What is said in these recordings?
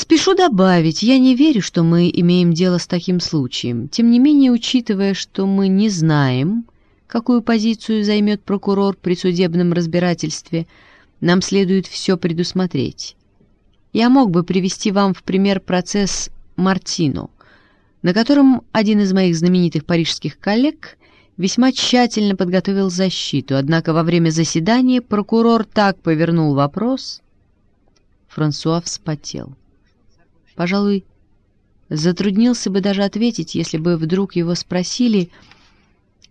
Спешу добавить, я не верю, что мы имеем дело с таким случаем. Тем не менее, учитывая, что мы не знаем, какую позицию займет прокурор при судебном разбирательстве, нам следует все предусмотреть. Я мог бы привести вам в пример процесс Мартино, на котором один из моих знаменитых парижских коллег весьма тщательно подготовил защиту, однако во время заседания прокурор так повернул вопрос... Франсуа вспотел. Пожалуй, затруднился бы даже ответить, если бы вдруг его спросили,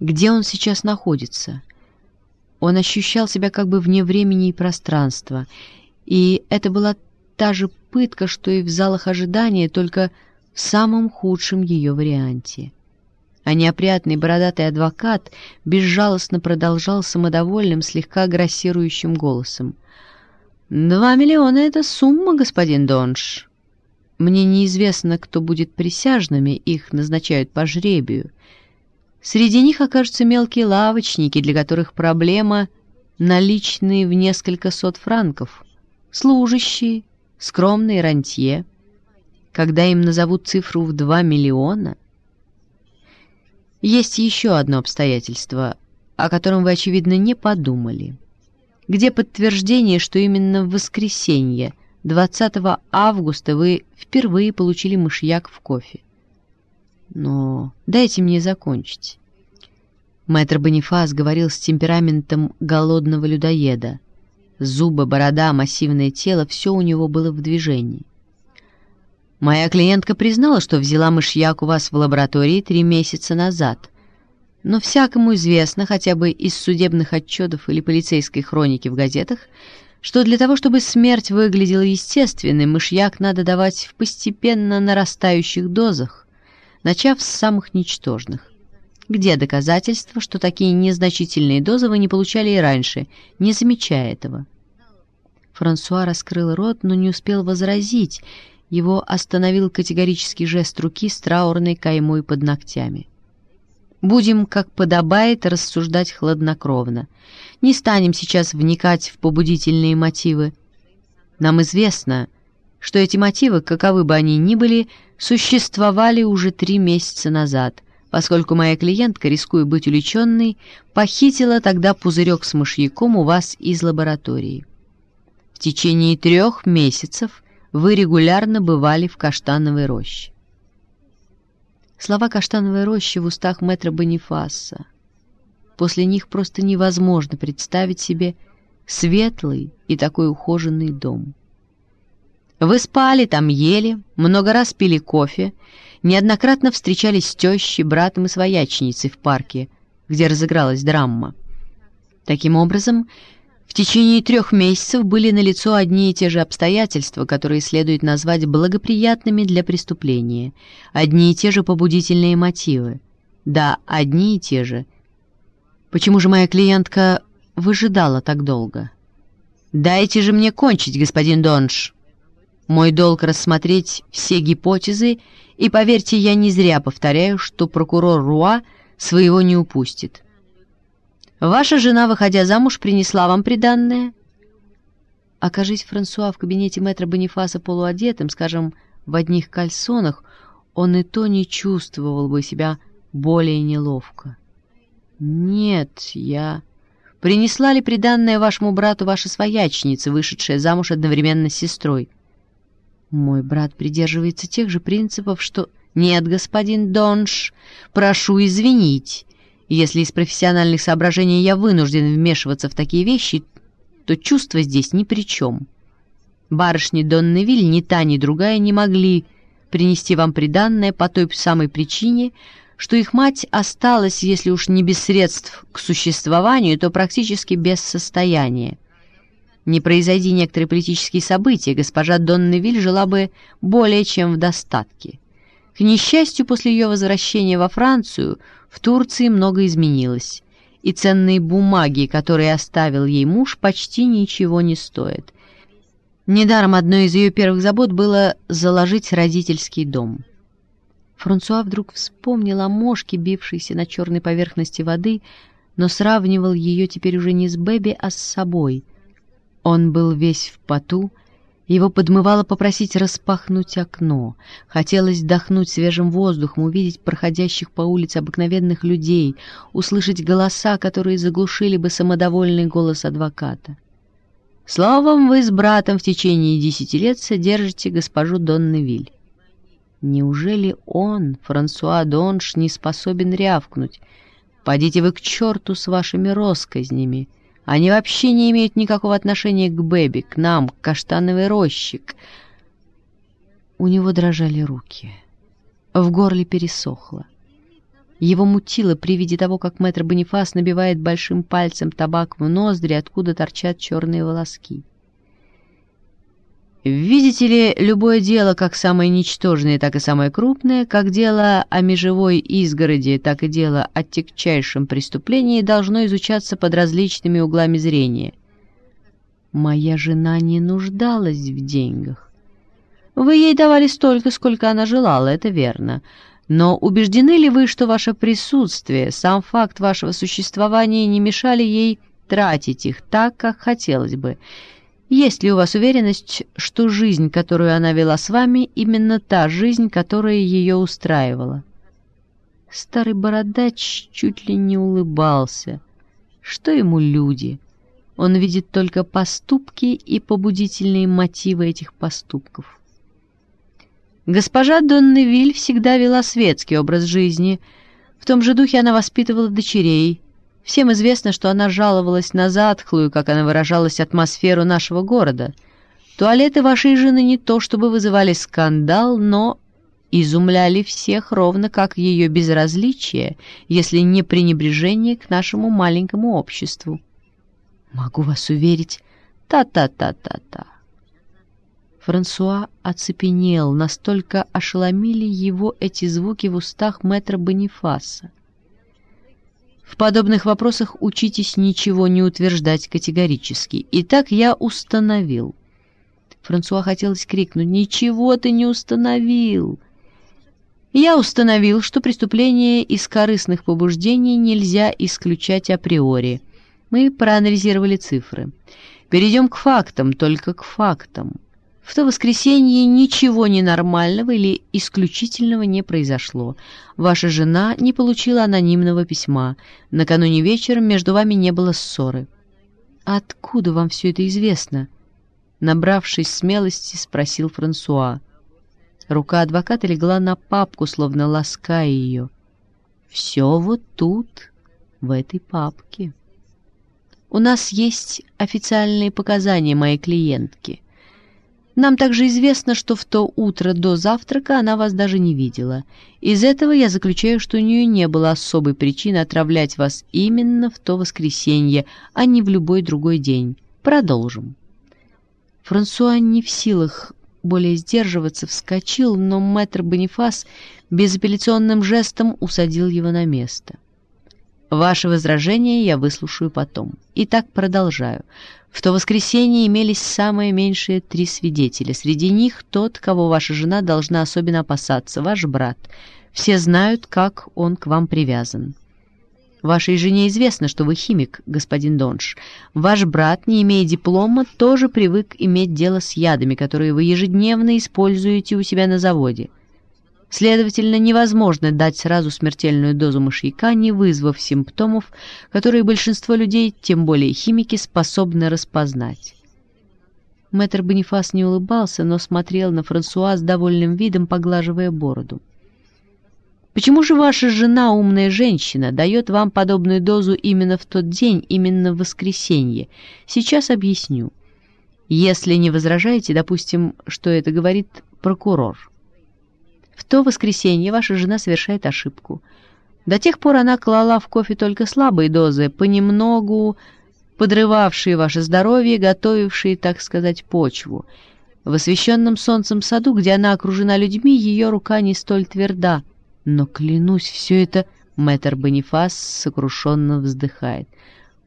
где он сейчас находится. Он ощущал себя как бы вне времени и пространства, и это была та же пытка, что и в залах ожидания, только в самом худшем ее варианте. А неопрятный бородатый адвокат безжалостно продолжал самодовольным, слегка грассирующим голосом. «Два миллиона — это сумма, господин Донж. Мне неизвестно, кто будет присяжными, их назначают по жребию. Среди них окажутся мелкие лавочники, для которых проблема наличные в несколько сот франков, служащие, скромные рантье. Когда им назовут цифру в два миллиона... Есть еще одно обстоятельство, о котором вы, очевидно, не подумали. Где подтверждение, что именно в воскресенье – 20 августа вы впервые получили мышьяк в кофе. Но дайте мне закончить. Мэтр Бонифас говорил с темпераментом голодного людоеда. Зубы, борода, массивное тело — все у него было в движении. Моя клиентка признала, что взяла мышьяк у вас в лаборатории три месяца назад. Но всякому известно, хотя бы из судебных отчетов или полицейской хроники в газетах, что для того, чтобы смерть выглядела естественной, мышьяк надо давать в постепенно нарастающих дозах, начав с самых ничтожных. Где доказательства, что такие незначительные дозы вы не получали и раньше, не замечая этого? Франсуа раскрыл рот, но не успел возразить. Его остановил категорический жест руки с траурной каймой под ногтями. Будем, как подобает, рассуждать хладнокровно. Не станем сейчас вникать в побудительные мотивы. Нам известно, что эти мотивы, каковы бы они ни были, существовали уже три месяца назад, поскольку моя клиентка, рискуя быть уличенной, похитила тогда пузырек с мышьяком у вас из лаборатории. В течение трех месяцев вы регулярно бывали в Каштановой роще. Слова «каштановой рощи» в устах мэтра Бонифаса. После них просто невозможно представить себе светлый и такой ухоженный дом. Вы спали там, ели, много раз пили кофе, неоднократно встречались с тещей, братом и свояченицей в парке, где разыгралась драма. Таким образом, в течение трех месяцев были налицо одни и те же обстоятельства, которые следует назвать благоприятными для преступления, одни и те же побудительные мотивы. Да, одни и те же. Почему же моя клиентка выжидала так долго? «Дайте же мне кончить, господин Донж!» Мой долг рассмотреть все гипотезы, и, поверьте, я не зря повторяю, что прокурор Руа своего не упустит. Ваша жена, выходя замуж, принесла вам приданное?» Окажись Франсуа в кабинете мэтра Бонифаса полуодетым, скажем, в одних кальсонах, он и то не чувствовал бы себя более неловко. «Нет, я...» «Принесла ли приданное вашему брату ваша своячница, вышедшая замуж одновременно с сестрой?» «Мой брат придерживается тех же принципов, что...» «Нет, господин Донш, прошу извинить. Если из профессиональных соображений я вынужден вмешиваться в такие вещи, то чувства здесь ни при чем. Барышни Донневиль ни та, ни другая не могли принести вам приданное по той самой причине, что их мать осталась, если уж не без средств к существованию, то практически без состояния. Не произойди некоторые политические события, госпожа Донневиль жила бы более чем в достатке. К несчастью, после ее возвращения во Францию в Турции много изменилось, и ценные бумаги, которые оставил ей муж, почти ничего не стоят. Недаром одной из ее первых забот было заложить родительский дом. Франсуа вдруг вспомнил о мошке, бившейся на черной поверхности воды, но сравнивал ее теперь уже не с Бэби, а с собой. Он был весь в поту Его подмывало попросить распахнуть окно. Хотелось вдохнуть свежим воздухом, увидеть проходящих по улице обыкновенных людей, услышать голоса, которые заглушили бы самодовольный голос адвоката. Словом, вы с братом в течение десяти лет содержите госпожу Донневиль. Неужели он, Франсуа Донш, не способен рявкнуть? Пойдите вы к черту с вашими росказнями. Они вообще не имеют никакого отношения к Бэби, к нам, к каштановой роще. У него дрожали руки. В горле пересохло. Его мутило при виде того, как мэтр Бонифас набивает большим пальцем табак в ноздри, откуда торчат черные волоски. Видите ли, любое дело, как самое ничтожное, так и самое крупное, как дело о межевой изгороди, так и дело о тягчайшем преступлении, должно изучаться под различными углами зрения. Моя жена не нуждалась в деньгах. Вы ей давали столько, сколько она желала, это верно. Но убеждены ли вы, что ваше присутствие, сам факт вашего существования не мешали ей тратить их так, как хотелось бы, есть ли у вас уверенность, что жизнь, которую она вела с вами, именно та жизнь, которая ее устраивала? Старый бородач чуть ли не улыбался. Что ему люди? Он видит только поступки и побудительные мотивы этих поступков. Госпожа Донневиль всегда вела светский образ жизни. В том же духе она воспитывала дочерей, Всем известно, что она жаловалась на затхлую, как она выражалась, атмосферу нашего города. Туалеты вашей жены не то чтобы вызывали скандал, но изумляли всех ровно как ее безразличие, если не пренебрежение к нашему маленькому обществу. Могу вас уверить, та-та-та-та-та. Франсуа оцепенел, настолько ошеломили его эти звуки в устах мэтра Бонифаса. В подобных вопросах учитесь ничего не утверждать категорически. Итак, я установил. Франсуа хотелось крикнуть «Ничего ты не установил!» Я установил, что преступление из корыстных побуждений нельзя исключать априори. Мы проанализировали цифры. Перейдем к фактам, только к фактам. В то воскресенье ничего ненормального или исключительного не произошло. Ваша жена не получила анонимного письма. Накануне вечером между вами не было ссоры. «Откуда вам все это известно?» Набравшись смелости, спросил Франсуа. Рука адвоката легла на папку, словно лаская ее. «Все вот тут, в этой папке. У нас есть официальные показания моей клиентки». Нам также известно, что в то утро до завтрака она вас даже не видела. Из этого я заключаю, что у нее не было особой причины отравлять вас именно в то воскресенье, а не в любой другой день. Продолжим. Франсуа не в силах более сдерживаться, вскочил, но мэтр Бонифас безапелляционным жестом усадил его на место. Ваши возражения я выслушаю потом. Итак, продолжаю. В то воскресенье имелись самые меньшие три свидетеля. Среди них тот, кого ваша жена должна особенно опасаться, ваш брат. Все знают, как он к вам привязан. Вашей жене известно, что вы химик, господин Донш. Ваш брат, не имея диплома, тоже привык иметь дело с ядами, которые вы ежедневно используете у себя на заводе. Следовательно, невозможно дать сразу смертельную дозу мышьяка, не вызвав симптомов, которые большинство людей, тем более химики, способны распознать. Мэтр Бонифас не улыбался, но смотрел на Франсуа с довольным видом, поглаживая бороду. «Почему же ваша жена, умная женщина, дает вам подобную дозу именно в тот день, именно в воскресенье? Сейчас объясню. Если не возражаете, допустим, что это говорит прокурор». В то воскресенье ваша жена совершает ошибку. До тех пор она клала в кофе только слабые дозы, понемногу подрывавшие ваше здоровье, готовившие, так сказать, почву. В освещенном солнцем саду, где она окружена людьми, ее рука не столь тверда. Но, клянусь, все это... Мэтр Бонифас сокрушенно вздыхает.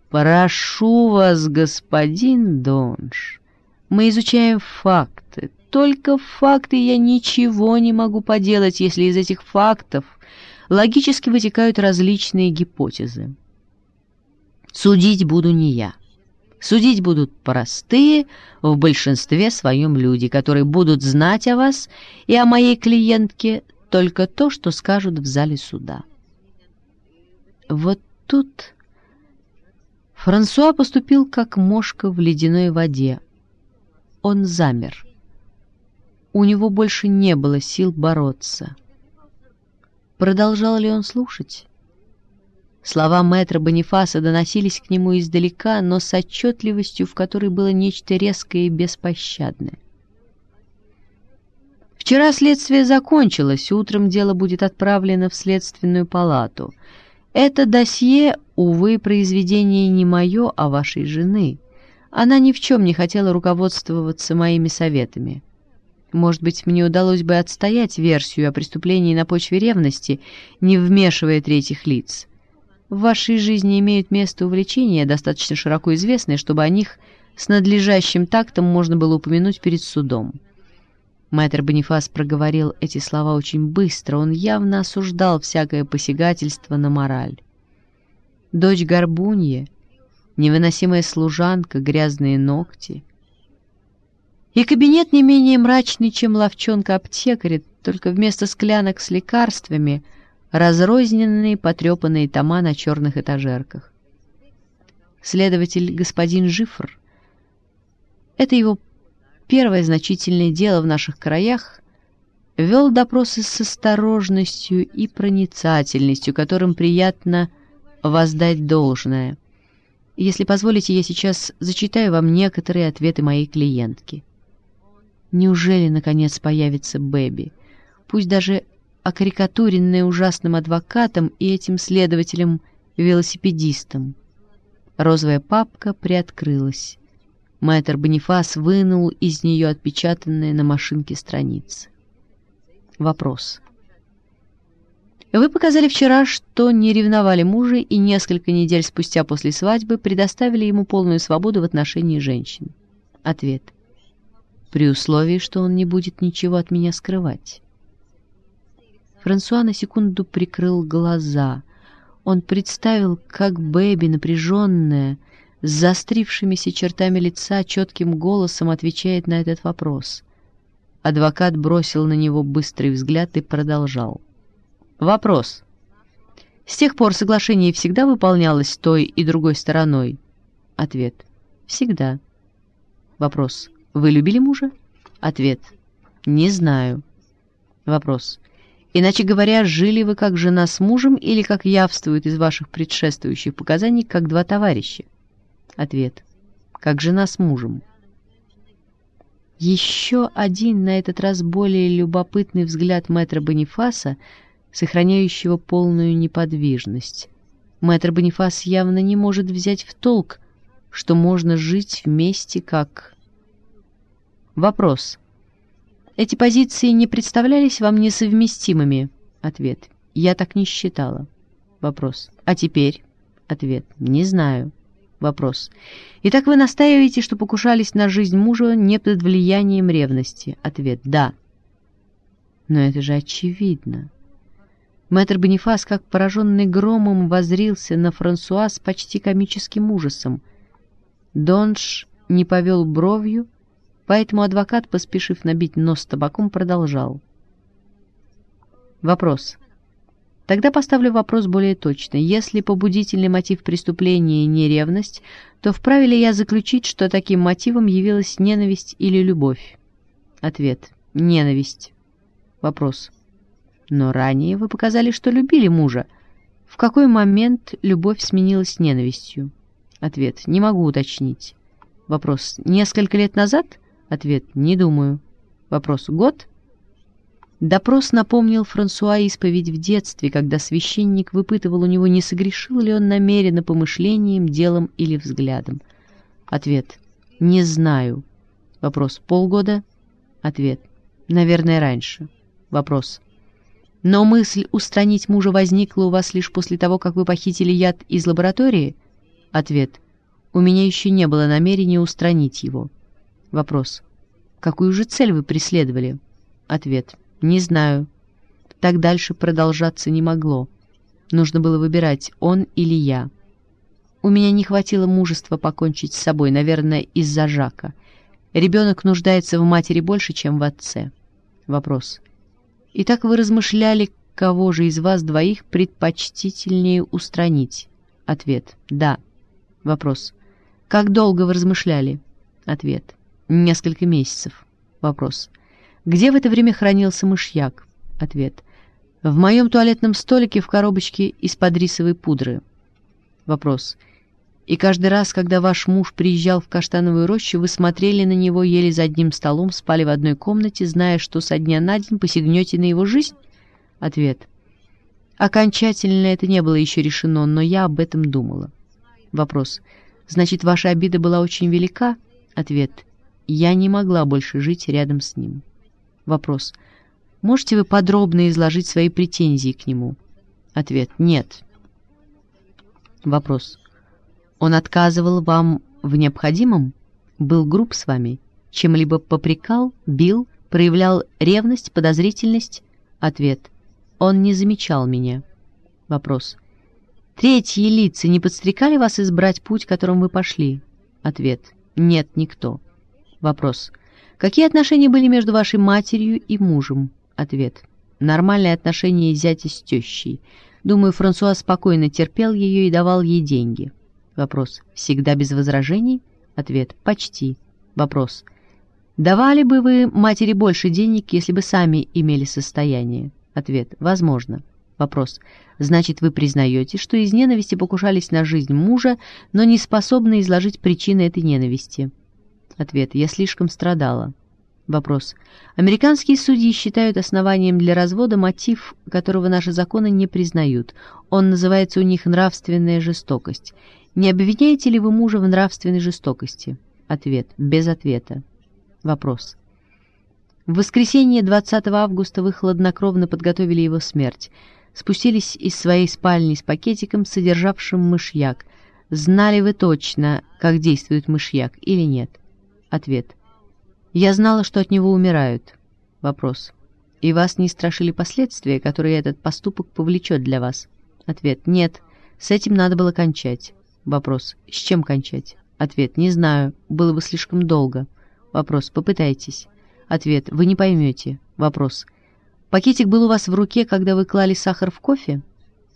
«Прошу вас, господин Донж, мы изучаем факты, только факты, я ничего не могу поделать, если из этих фактов логически вытекают различные гипотезы. Судить буду не я. Судить будут простые, в большинстве своем люди, которые будут знать о вас и о моей клиентке только то, что скажут в зале суда. Вот тут Франсуа поступил как мошка в ледяной воде. Он замер. У него больше не было сил бороться. Продолжал ли он слушать? Слова мэтра Бонифаса доносились к нему издалека, но с отчетливостью, в которой было нечто резкое и беспощадное. Вчера следствие закончилось, утром дело будет отправлено в следственную палату. Это досье, увы, произведение не мое, а вашей жены. Она ни в чем не хотела руководствоваться моими советами. Может быть, мне удалось бы отстоять версию о преступлении на почве ревности, не вмешивая третьих лиц. В вашей жизни имеют место увлечения, достаточно широко известные, чтобы о них с надлежащим тактом можно было упомянуть перед судом. Мэтр Бонифас проговорил эти слова очень быстро, он явно осуждал всякое посягательство на мораль. Дочь Горбунья, невыносимая служанка, грязные ногти. И кабинет не менее мрачный, чем ловчонка аптекаря, только вместо склянок с лекарствами — разрозненные потрепанные тома на черных этажерках. Следователь господин Жифр, это его первое значительное дело в наших краях, вел допросы с осторожностью и проницательностью, которым приятно воздать должное. Если позволите, я сейчас зачитаю вам некоторые ответы моей клиентки. Неужели, наконец, появится Бэби? Пусть даже окарикатуренная ужасным адвокатом и этим следователем-велосипедистом. Розовая папка приоткрылась. Мэтр Бонифас вынул из нее отпечатанные на машинке страницы. Вопрос. Вы показали вчера, что не ревновали мужа и несколько недель спустя после свадьбы предоставили ему полную свободу в отношении женщин. Ответ. При условии, что он не будет ничего от меня скрывать. Франсуа на секунду прикрыл глаза. Он представил, как Бэби, напряженная, с заострившимися чертами лица, четким голосом отвечает на этот вопрос. Адвокат бросил на него быстрый взгляд и продолжал. «Вопрос. С тех пор соглашение всегда выполнялось той и другой стороной?» Ответ. «Всегда». Вопрос. «Вы любили мужа?» Ответ. «Не знаю». Вопрос. Иначе говоря, жили вы как жена с мужем или, как явствует из ваших предшествующих показаний, как два товарища? Ответ. Как жена с мужем. Еще один, на этот раз более любопытный взгляд мэтра Бонифаса, сохраняющего полную неподвижность. Мэтр Бонифас явно не может взять в толк, что можно жить вместе как... Вопрос. Эти позиции не представлялись вам несовместимыми? Ответ. Я так не считала. Вопрос. А теперь? Ответ. Не знаю. Вопрос. Итак, вы настаиваете, что покушались на жизнь мужа не под влиянием ревности? Ответ. Да. Но это же очевидно. Мэтр Бонифас, как пораженный громом, возрился на Франсуа с почти комическим ужасом. Донж не повел бровью, Поэтому адвокат, поспешив набить нос табаком, продолжал. Вопрос. Тогда поставлю вопрос более точно. Если побудительный мотив преступления не ревность, то вправе ли я заключить, что таким мотивом явилась ненависть или любовь? Ответ. Ненависть. Вопрос. Но ранее вы показали, что любили мужа. В какой момент любовь сменилась ненавистью? Ответ. Не могу уточнить. Вопрос. Несколько лет назад? Ответ «Не думаю». Вопрос «Год?» Допрос напомнил Франсуа исповедь в детстве, когда священник выпытывал у него, не согрешил ли он намеренно помышлением, делом или взглядом. Ответ «Не знаю». Вопрос «Полгода?» Ответ «Наверное, раньше». Вопрос «Но мысль устранить мужа возникла у вас лишь после того, как вы похитили яд из лаборатории?» Ответ «У меня еще не было намерения устранить его». Вопрос. Какую же цель вы преследовали? Ответ. Не знаю. Так дальше продолжаться не могло. Нужно было выбирать, он или я. У меня не хватило мужества покончить с собой, наверное, из-за Жака. Ребенок нуждается в матери больше, чем в отце. Вопрос. Итак, вы размышляли, кого же из вас двоих предпочтительнее устранить? Ответ. Да. Вопрос. Как долго вы размышляли? Ответ. Несколько месяцев. Вопрос. Где в это время хранился мышьяк? Ответ. В моем туалетном столике в коробочке из-под рисовой пудры. Вопрос. И каждый раз, когда ваш муж приезжал в Каштановую рощу, вы смотрели на него, ели за одним столом, спали в одной комнате, зная, что со дня на день посягнете на его жизнь? Ответ. Окончательно это не было еще решено, но я об этом думала. Вопрос. Значит, ваша обида была очень велика? Ответ. Я не могла больше жить рядом с ним. Вопрос. Можете вы подробно изложить свои претензии к нему? Ответ. Нет. Вопрос. Он отказывал вам в необходимом? Был груб с вами? Чем-либо попрекал, бил, проявлял ревность, подозрительность? Ответ. Он не замечал меня. Вопрос. Третьи лица не подстрекали вас избрать путь, которым вы пошли? Ответ. Нет, никто. Вопрос. Какие отношения были между вашей матерью и мужем? Ответ. Нормальные отношения зятя с тещей. Думаю, Франсуа спокойно терпел ее и давал ей деньги. Вопрос. Всегда без возражений? Ответ. Почти. Вопрос. Давали бы вы матери больше денег, если бы сами имели состояние? Ответ. Возможно. Вопрос. Значит, вы признаете, что из ненависти покушались на жизнь мужа, но не способны изложить причины этой ненависти? Ответ. Я слишком страдала. Вопрос. Американские судьи считают основанием для развода мотив, которого наши законы не признают. Он называется у них нравственная жестокость. Не обвиняете ли вы мужа в нравственной жестокости? Ответ. Без ответа. Вопрос. В воскресенье 20 августа вы хладнокровно подготовили его смерть. Спустились из своей спальни с пакетиком, содержавшим мышьяк. Знали вы точно, как действует мышьяк или нет? Ответ. Я знала, что от него умирают. Вопрос. И вас не страшили последствия, которые этот поступок повлечет для вас? Ответ. Нет. С этим надо было кончать. Вопрос. С чем кончать? Ответ. Не знаю. Было бы слишком долго. Вопрос. Попытайтесь. Ответ. Вы не поймете. Вопрос. Пакетик был у вас в руке, когда вы клали сахар в кофе?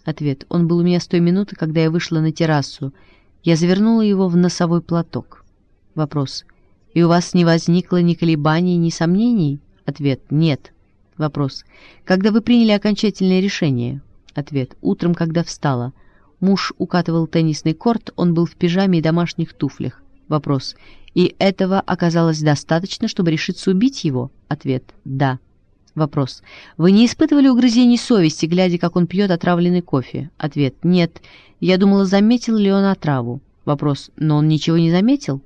Ответ. Он был у меня с той минуты, когда я вышла на террасу. Я завернула его в носовой платок. Вопрос. И у вас не возникло ни колебаний, ни сомнений? Ответ – нет. Вопрос. Когда вы приняли окончательное решение? Ответ. Утром, когда встала. Муж укатывал теннисный корт, он был в пижаме и домашних туфлях. Вопрос. И этого оказалось достаточно, чтобы решиться убить его? Ответ. Да. Вопрос. Вы не испытывали угрызений совести, глядя, как он пьет отравленный кофе? Ответ. Нет. Я думала, заметил ли он отраву. Вопрос. Но он ничего не заметил?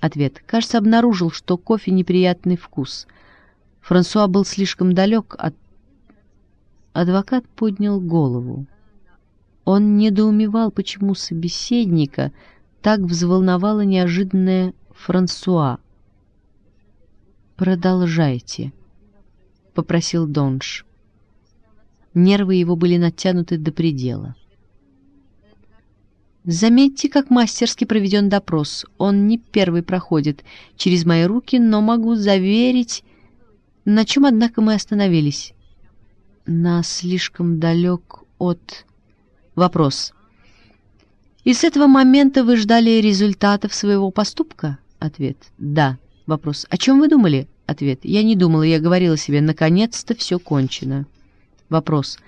Ответ. Кажется, обнаружил, что кофе неприятный вкус. Франсуа был слишком далек от... Адвокат поднял голову. Он недоумевал, почему собеседника так взволновало неожиданное Франсуа. «Продолжайте», — попросил Донж. Нервы его были натянуты до предела. Заметьте, как мастерски проведен допрос. Он не первый проходит через мои руки, но могу заверить... На чем, однако, мы остановились? На слишком далек от... Вопрос. И с этого момента вы ждали результатов своего поступка? Ответ. Да. Вопрос. О чем вы думали? Ответ. Я не думала, я говорила себе, наконец-то все кончено. Вопрос.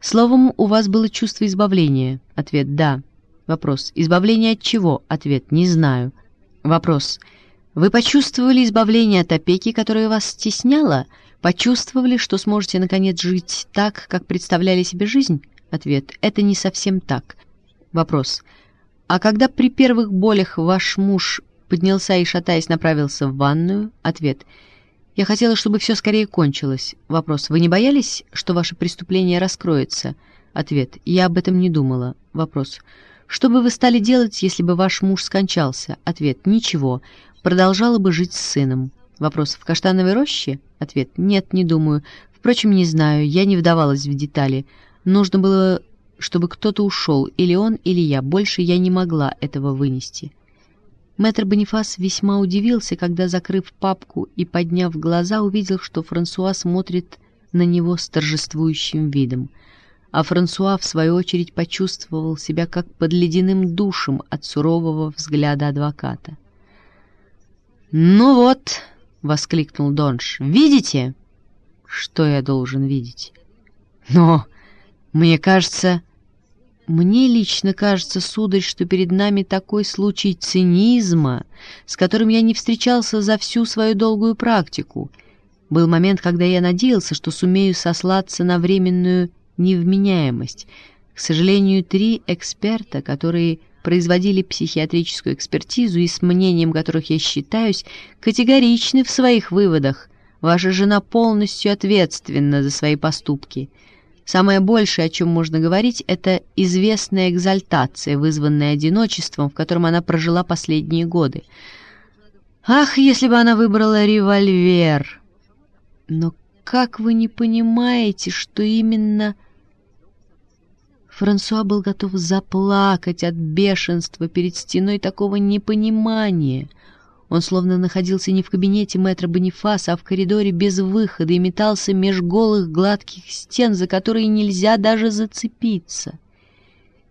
Словом, у вас было чувство избавления? Ответ. Да. Вопрос. Избавление от чего? Ответ. Не знаю. Вопрос. Вы почувствовали избавление от опеки, которая вас стесняла? Почувствовали, что сможете наконец жить так, как представляли себе жизнь? Ответ. Это не совсем так. Вопрос. А когда при первых болях ваш муж поднялся и, шатаясь, направился в ванную? Ответ. Я хотела, чтобы все скорее кончилось. Вопрос. Вы не боялись, что ваше преступление раскроется? Ответ. Я об этом не думала. Вопрос. Что бы вы стали делать, если бы ваш муж скончался? Ответ – ничего. Продолжала бы жить с сыном. Вопрос – в каштановой роще? Ответ – нет, не думаю. Впрочем, не знаю, я не вдавалась в детали. Нужно было чтобы кто-то ушел, или он, или я. Больше я не могла этого вынести. Мэтр Бонифас весьма удивился, когда, закрыв папку и подняв глаза, увидел, что Франсуа смотрит на него с торжествующим видом. А Франсуа, в свою очередь, почувствовал себя как под ледяным душем от сурового взгляда адвоката. «Ну вот!» — воскликнул Донж. «Видите?» «Что я должен видеть?» «Но, мне кажется...» Мне лично кажется, сударь, что перед нами такой случай цинизма, с которым я не встречался за всю свою долгую практику. Был момент, когда я надеялся, что сумею сослаться на временную невменяемость. К сожалению, три эксперта, которые производили психиатрическую экспертизу и с мнением которых я считаюсь, категоричны в своих выводах. Ваша жена полностью ответственна за свои поступки. Самое большее, о чем можно говорить, это известная экзальтация, вызванная одиночеством, в котором она прожила последние годы. Ах, если бы она выбрала револьвер! Но как вы не понимаете, что именно... Франсуа был готов заплакать от бешенства перед стеной такого непонимания — он словно находился не в кабинете мэтра Бонифаса, а в коридоре без выхода и метался меж голых гладких стен, за которые нельзя даже зацепиться.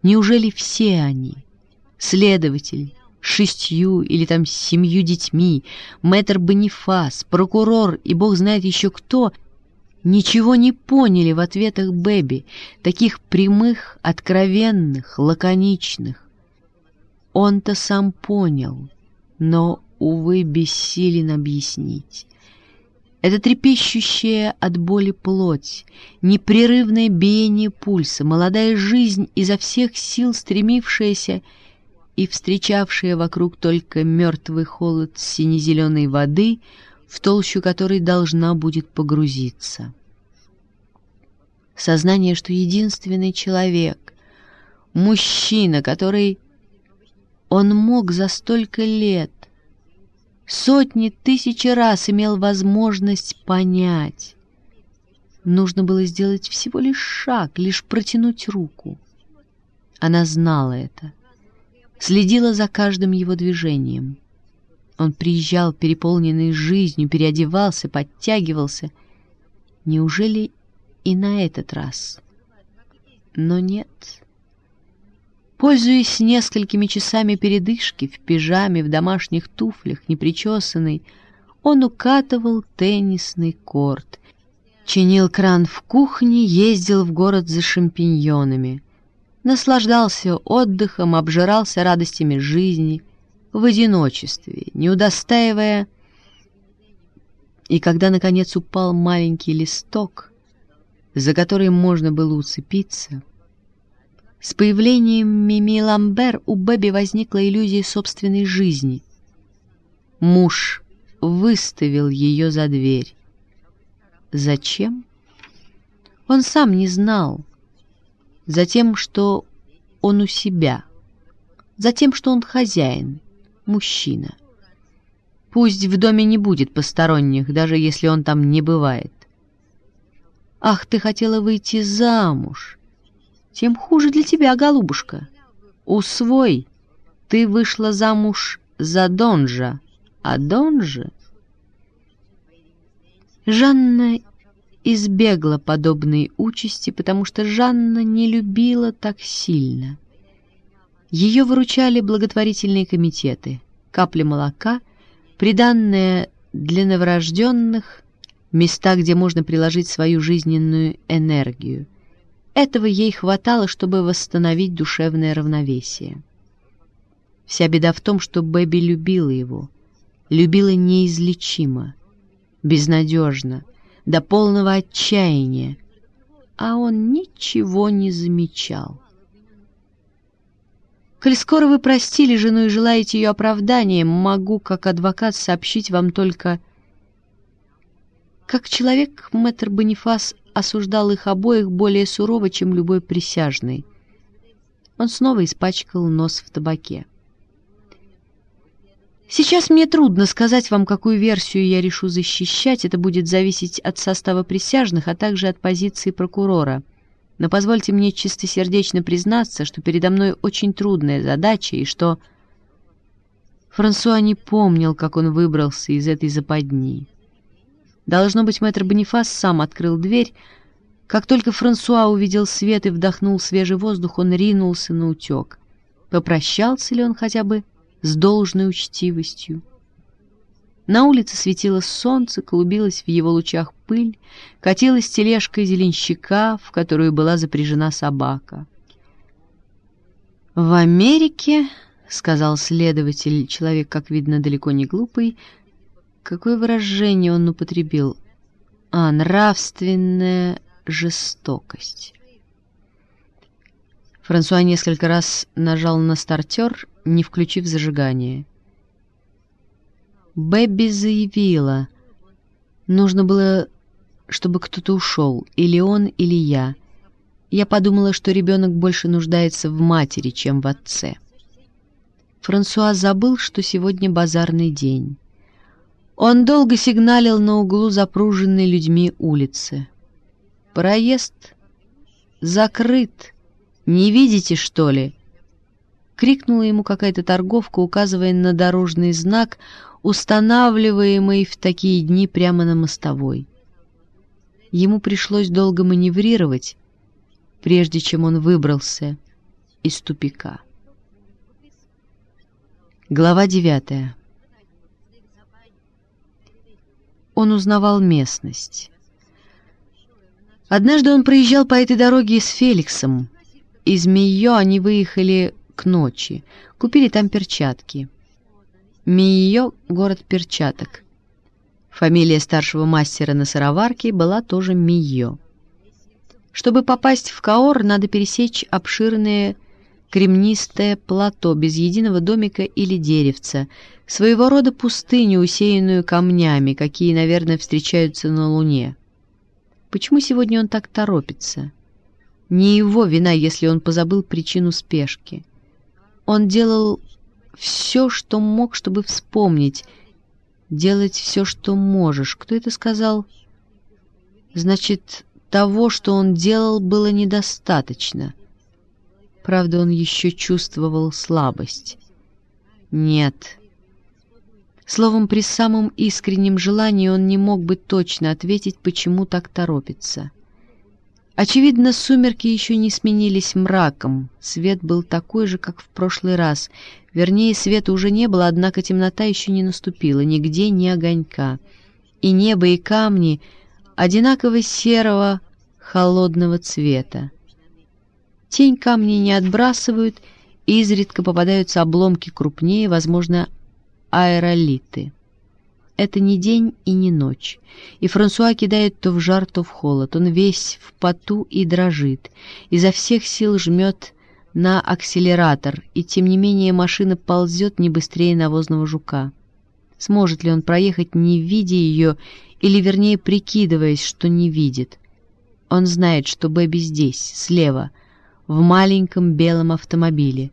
Неужели все они, следователь, шестью или там семью детьми, мэтр Бонифас, прокурор и бог знает еще кто, ничего не поняли в ответах Бэби, таких прямых, откровенных, лаконичных? Он-то сам понял, но увы, бессилен объяснить. Это трепещущая от боли плоть, непрерывное биение пульса, молодая жизнь изо всех сил стремившаяся и встречавшая вокруг только мертвый холод сине-зеленой воды, в толщу которой должна будет погрузиться. Сознание, что единственный человек, мужчина, который он мог за столько лет сотни, тысячи раз имел возможность понять. Нужно было сделать всего лишь шаг, лишь протянуть руку. Она знала это, следила за каждым его движением. Он приезжал переполненный жизнью, переодевался, подтягивался. Неужели и на этот раз? Но нет... Пользуясь несколькими часами передышки в пижаме, в домашних туфлях, непричесанный, он укатывал теннисный корт, чинил кран в кухне, ездил в город за шампиньонами, наслаждался отдыхом, обжирался радостями жизни, в одиночестве, не удостаивая... И когда, наконец, упал маленький листок, за который можно было уцепиться, с появлением Мими Ламбер у Бэби возникла иллюзия собственной жизни. Муж выставил ее за дверь. Зачем? Он сам не знал. Затем, что он у себя. Затем, что он хозяин, мужчина. Пусть в доме не будет посторонних, даже если он там не бывает. «Ах, ты хотела выйти замуж!» тем хуже для тебя, голубушка. Усвой, ты вышла замуж за Донжа, а Донжи... Жанна избегла подобной участи, потому что Жанна не любила так сильно. Ее выручали благотворительные комитеты, капли молока, приданные для новорожденных, места, где можно приложить свою жизненную энергию — этого ей хватало, чтобы восстановить душевное равновесие. Вся беда в том, что Бэби любила его, любила неизлечимо, безнадежно, до полного отчаяния, а он ничего не замечал. Коль скоро вы простили жену и желаете ее оправдания, могу, как адвокат, сообщить вам только... Как человек, мэтр Бонифас осуждал их обоих более сурово, чем любой присяжный. Он снова испачкал нос в табаке. Сейчас мне трудно сказать вам, какую версию я решу защищать. Это будет зависеть от состава присяжных, а также от позиции прокурора. Но позвольте мне чистосердечно признаться, что передо мной очень трудная задача и что... Франсуа не помнил, как он выбрался из этой западни. Должно быть, мэтр Бонифас сам открыл дверь. Как только Франсуа увидел свет и вдохнул свежий воздух, он ринулся на утек. Попрощался ли он хотя бы с должной учтивостью? На улице светило солнце, клубилась в его лучах пыль, катилась тележка зеленщика, в которую была запряжена собака. «В Америке, — сказал следователь, человек, как видно, далеко не глупый, — какое выражение он употребил? А, нравственная жестокость». Франсуа несколько раз нажал на стартер, не включив зажигание. Бэбби заявила, нужно было, чтобы кто-то ушел, или он, или я. Я подумала, что ребенок больше нуждается в матери, чем в отце. Франсуа забыл, что сегодня базарный день. Он долго сигналил на углу запруженной людьми улицы. «Проезд закрыт. Не видите, что ли?» Крикнула ему какая-то торговка, указывая на дорожный знак — устанавливаемый в такие дни прямо на мостовой. Ему пришлось долго маневрировать, прежде чем он выбрался из тупика. Глава девятая. Он узнавал местность. Однажды он проезжал по этой дороге с Феликсом. Из Мийо они выехали к ночи, купили там перчатки — Мийо — город перчаток. Фамилия старшего мастера на сыроварке была тоже Мийо. Чтобы попасть в Каор, надо пересечь обширное кремнистое плато без единого домика или деревца, своего рода пустыню, усеянную камнями, какие, наверное, встречаются на Луне. Почему сегодня он так торопится? Не его вина, если он позабыл причину спешки. Он делал все, что мог, чтобы вспомнить. Делать все, что можешь. Кто это сказал? Значит, того, что он делал, было недостаточно. Правда, он еще чувствовал слабость. Нет. Словом, при самом искреннем желании он не мог бы точно ответить, почему так торопится. Очевидно, сумерки еще не сменились мраком. Свет был такой же, как в прошлый раз. Вернее, света уже не было, однако темнота еще не наступила, нигде ни огонька. И небо, и камни одинаково серого, холодного цвета. Тень камни не отбрасывают, и изредка попадаются обломки крупнее, возможно, аэролиты. Это не день и не ночь, и Франсуа кидает то в жар, то в холод. Он весь в поту и дрожит, изо всех сил жмет на акселератор, и тем не менее машина ползет не быстрее навозного жука. Сможет ли он проехать, не видя ее, или вернее прикидываясь, что не видит? Он знает, что Бэби здесь, слева, в маленьком белом автомобиле.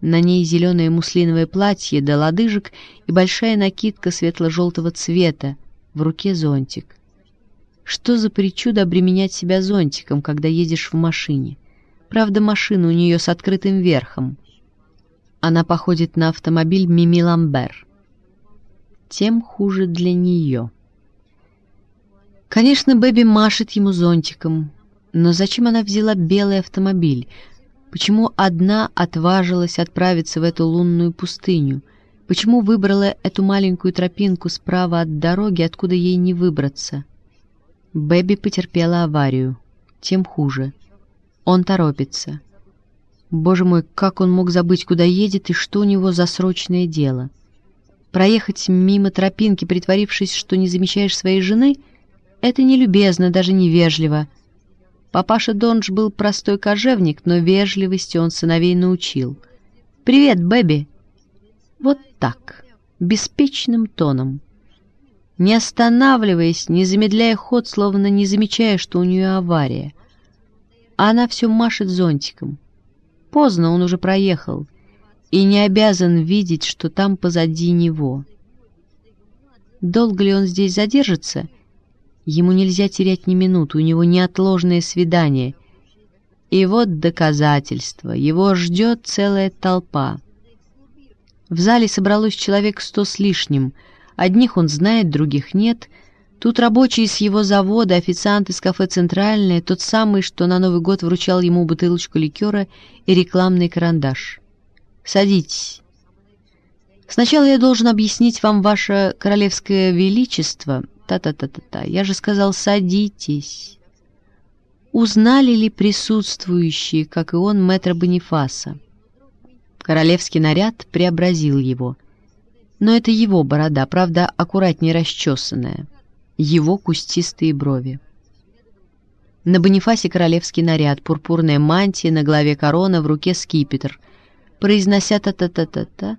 На ней зеленое муслиновое платье до лодыжек и большая накидка светло-желтого цвета, в руке зонтик. Что за причуда обременять себя зонтиком, когда едешь в машине? Правда, машина у нее с открытым верхом. Она походит на автомобиль Мими Ламбер. Тем хуже для нее. Конечно, Бэби машет ему зонтиком, но зачем она взяла белый автомобиль, Почему одна отважилась отправиться в эту лунную пустыню? Почему выбрала эту маленькую тропинку справа от дороги, откуда ей не выбраться? Бэби потерпела аварию. Тем хуже. Он торопится. Боже мой, как он мог забыть, куда едет и что у него за срочное дело? Проехать мимо тропинки, притворившись, что не замечаешь своей жены, это нелюбезно, даже невежливо — Папаша Донж был простой кожевник, но вежливости он сыновей научил. «Привет, Бэби!» Вот так, беспечным тоном. Не останавливаясь, не замедляя ход, словно не замечая, что у нее авария. А она все машет зонтиком. Поздно он уже проехал и не обязан видеть, что там позади него. Долго ли он здесь задержится — Ему нельзя терять ни минуты, у него неотложное свидание. И вот доказательство. Его ждет целая толпа. В зале собралось человек сто с лишним. Одних он знает, других нет. Тут рабочие с его завода, официант из кафе «Центральное», тот самый, что на Новый год вручал ему бутылочку ликера и рекламный карандаш. «Садитесь». «Сначала я должен объяснить вам, ваше королевское величество...» «Та-та-та-та-та, я же сказал, садитесь» узнали ли присутствующие, как и он, мэтра Бонифаса. Королевский наряд преобразил его. Но это его борода, правда, аккуратнее расчесанная, его кустистые брови. На Бонифасе королевский наряд, пурпурная мантия, на голове корона, в руке скипетр. Произнося та-та-та-та-та,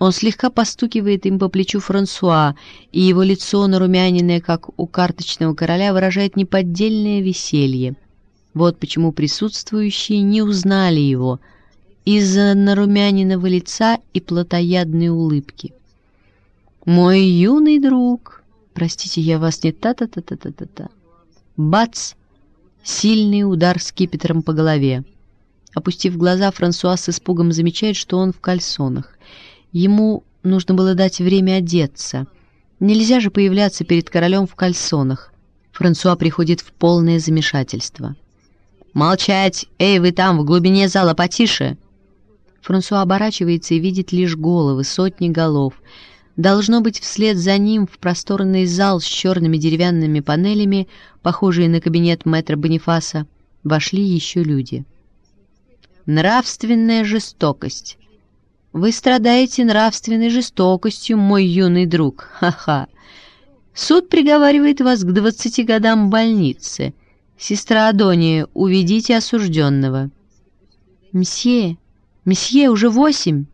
он слегка постукивает им по плечу Франсуа, и его лицо, нарумяненное, как у карточного короля, выражает неподдельное веселье. Вот почему присутствующие не узнали его из-за нарумяненного лица и плотоядной улыбки. «Мой юный друг!» «Простите, я вас не та-та-та-та-та-та-та!» Бац! Сильный удар скипетром по голове. Опустив глаза, Франсуа с испугом замечает, что он в кальсонах. Ему нужно было дать время одеться. Нельзя же появляться перед королем в кальсонах. Франсуа приходит в полное замешательство. «Молчать! Эй, вы там, в глубине зала, потише!» Франсуа оборачивается и видит лишь головы, сотни голов. Должно быть, вслед за ним в просторный зал с черными деревянными панелями, похожие на кабинет мэтра Бонифаса, вошли еще люди. Нравственная жестокость. Вы страдаете нравственной жестокостью, мой юный друг. Ха-ха. Суд приговаривает вас к двадцати годам больницы. «Сестра Адония, уведите осужденного». «Мсье, месье, уже восемь!»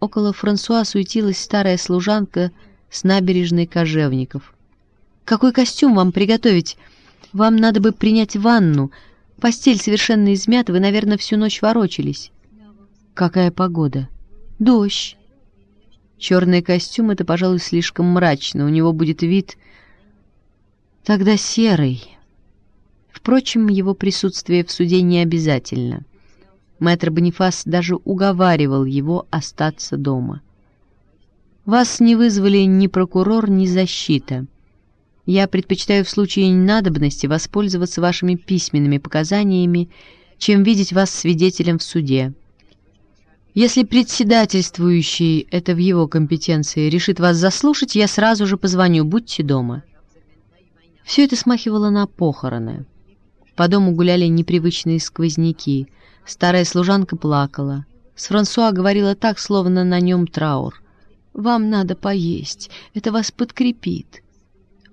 Около Франсуа суетилась старая служанка с набережной Кожевников. «Какой костюм вам приготовить? Вам надо бы принять ванну. Постель совершенно измята, вы, наверное, всю ночь ворочались». «Какая погода?» «Дождь». Черный костюм — это, пожалуй, слишком мрачно. У него будет вид... Тогда серый. Впрочем, его присутствие в суде не обязательно. Мэтр Бонифас даже уговаривал его остаться дома. «Вас не вызвали ни прокурор, ни защита. Я предпочитаю в случае надобности воспользоваться вашими письменными показаниями, чем видеть вас свидетелем в суде. Если председательствующий, это в его компетенции, решит вас заслушать, я сразу же позвоню, будьте дома». Все это смахивало на похороны. По дому гуляли непривычные сквозняки. Старая служанка плакала. С Франсуа говорила так, словно на нем траур. «Вам надо поесть, это вас подкрепит».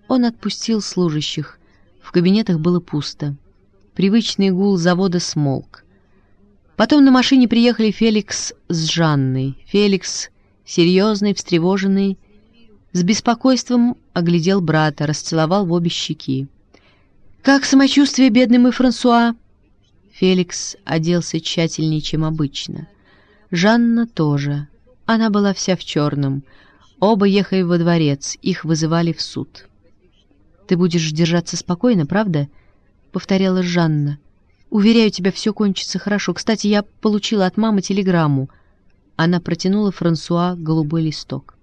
Он отпустил служащих. В кабинетах было пусто. Привычный гул завода смолк. Потом на машине приехали Феликс с Жанной. Феликс, серьезный, встревоженный, с беспокойством оглядел брата, расцеловал в обе щеки. «Как самочувствие, бедный мой Франсуа?» Феликс оделся тщательнее, чем обычно. Жанна тоже. Она была вся в черном. Оба ехали во дворец, их вызывали в суд. «Ты будешь держаться спокойно, правда?» — повторяла Жанна. «Уверяю тебя, все кончится хорошо. Кстати, я получила от мамы телеграмму». Она протянула Франсуа голубой листок.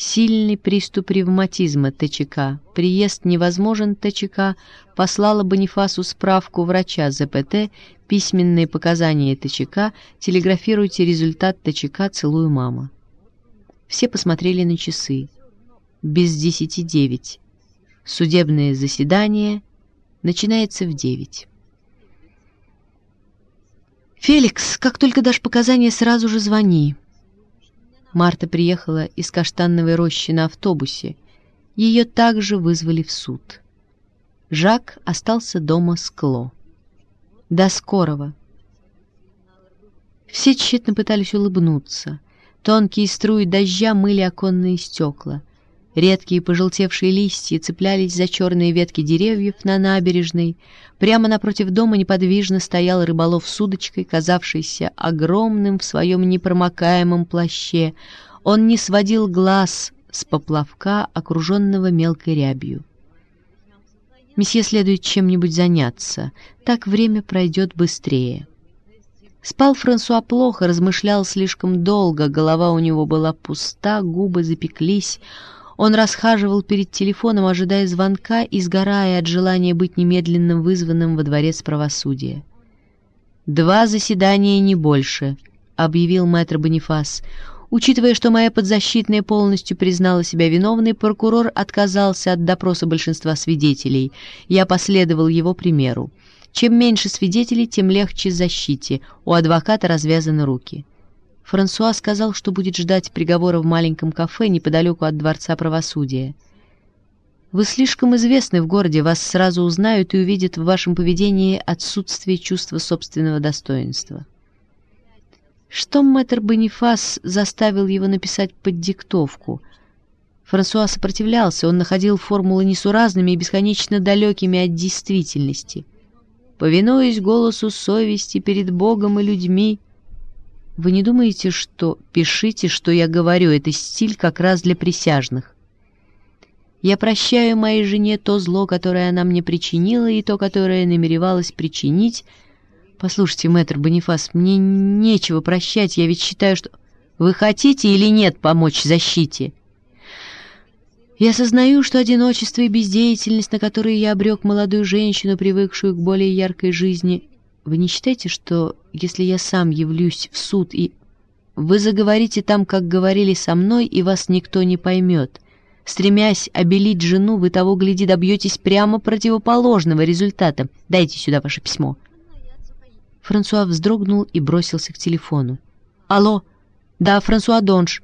Сильный приступ ревматизма ТЧК. Приезд невозможен ТЧК. Послала Бонифасу справку врача ЗПТ, письменные показания ТЧК. Телеграфируйте результат ТЧК. Целую, мама. Все посмотрели на часы. Без десяти девять. Судебное заседание начинается в девять. «Феликс, как только дашь показания, сразу же звони». Марта приехала из Каштановой рощи на автобусе. Ее также вызвали в суд. Жак остался дома с Кло. До скорого. Все тщетно пытались улыбнуться. Тонкие струи дождя мыли оконные стекла. Редкие пожелтевшие листья цеплялись за черные ветки деревьев на набережной. Прямо напротив дома неподвижно стоял рыболов с удочкой, казавшийся огромным в своем непромокаемом плаще. Он не сводил глаз с поплавка, окруженного мелкой рябью. Месье следует чем-нибудь заняться. Так время пройдет быстрее. Спал Франсуа плохо, размышлял слишком долго, голова у него была пуста, губы запеклись. Он расхаживал перед телефоном, ожидая звонка и сгорая от желания быть немедленно вызванным во дворец правосудия. «Два заседания, не больше», — объявил мэтр Бонифас. Учитывая, что моя подзащитная полностью признала себя виновной, прокурор отказался от допроса большинства свидетелей. Я последовал его примеру. Чем меньше свидетелей, тем легче защите. У адвоката развязаны руки. Франсуа сказал, что будет ждать приговора в маленьком кафе неподалеку от Дворца правосудия. «Вы слишком известны в городе, вас сразу узнают и увидят в вашем поведении отсутствие чувства собственного достоинства». Что мэтр Бонифас заставил его написать под диктовку? Франсуа сопротивлялся, он находил формулы несуразными и бесконечно далекими от действительности. Повинуясь голосу совести перед Богом и людьми, вы не думаете, что «пишите, что я говорю» — это стиль как раз для присяжных? Я прощаю моей жене то зло, которое она мне причинила, и то, которое намеревалась причинить — «Послушайте, мэтр Бонифас, мне нечего прощать, я ведь считаю, что...» «Вы хотите или нет помочь защите?» Я осознаю, что одиночество и бездеятельность, на которые я обрек молодую женщину, привыкшую к более яркой жизни, вы не считаете, что если я сам явлюсь в суд и... Вы заговорите там, как говорили со мной, и вас никто не поймет. Стремясь обелить жену, вы того, гляди, добьетесь прямо противоположного результата. Дайте сюда ваше письмо. Франсуа вздрогнул и бросился к телефону. «Алло! Да, Франсуа Донж.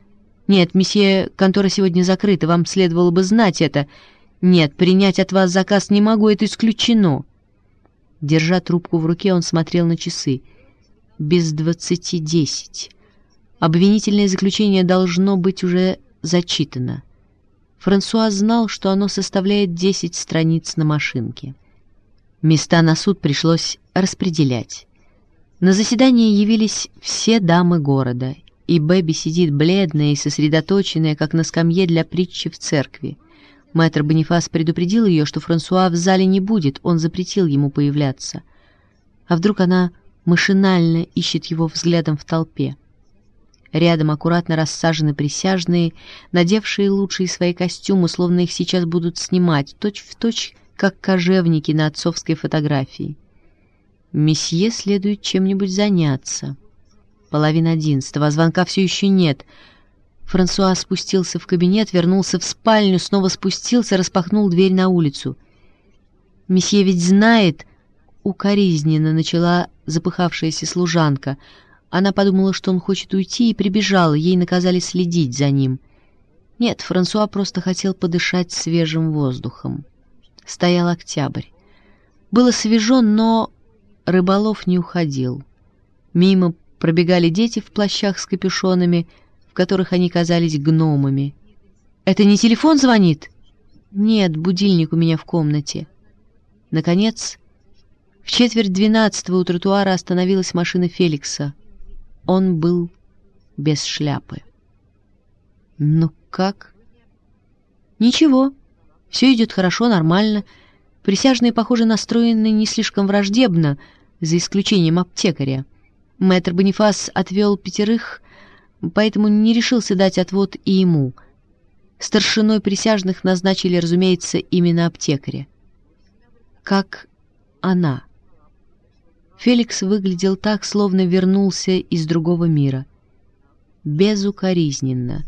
Нет, месье, контора сегодня закрыта, вам следовало бы знать это. Нет, принять от вас заказ не могу, это исключено». Держа трубку в руке, он смотрел на часы. «Без двадцати десять. Обвинительное заключение должно быть уже зачитано». Франсуа знал, что оно составляет десять страниц на машинке. Места на суд пришлось распределять. На заседание явились все дамы города, и Бэби сидит бледная и сосредоточенная, как на скамье для притчи в церкви. Мэтр Бонифас предупредил ее, что Франсуа в зале не будет, он запретил ему появляться. А вдруг она машинально ищет его взглядом в толпе? Рядом аккуратно рассажены присяжные, надевшие лучшие свои костюмы, словно их сейчас будут снимать, точь-в-точь, точь, как кожевники на отцовской фотографии. Месье следует чем-нибудь заняться. Половина одиннадцатого, звонка все еще нет. Франсуа спустился в кабинет, вернулся в спальню, снова спустился, распахнул дверь на улицу. «Месье ведь знает...» Укоризненно начала запыхавшаяся служанка. Она подумала, что он хочет уйти, и прибежала, ей наказали следить за ним. Нет, Франсуа просто хотел подышать свежим воздухом. Стоял октябрь. Было свежо, но рыболов не уходил. Мимо пробегали дети в плащах с капюшонами, в которых они казались гномами. «Это не телефон звонит?» «Нет, будильник у меня в комнате». Наконец, в четверть двенадцатого у тротуара остановилась машина Феликса. Он был без шляпы. «Ну как?» «Ничего, все идет хорошо, нормально». Присяжные, похоже, настроены не слишком враждебно, за исключением аптекаря. Мэтр Бонифас отвел пятерых, поэтому не решился дать отвод и ему. Старшиной присяжных назначили, разумеется, именно аптекаря. Как она. Феликс выглядел так, словно вернулся из другого мира. Безукоризненно.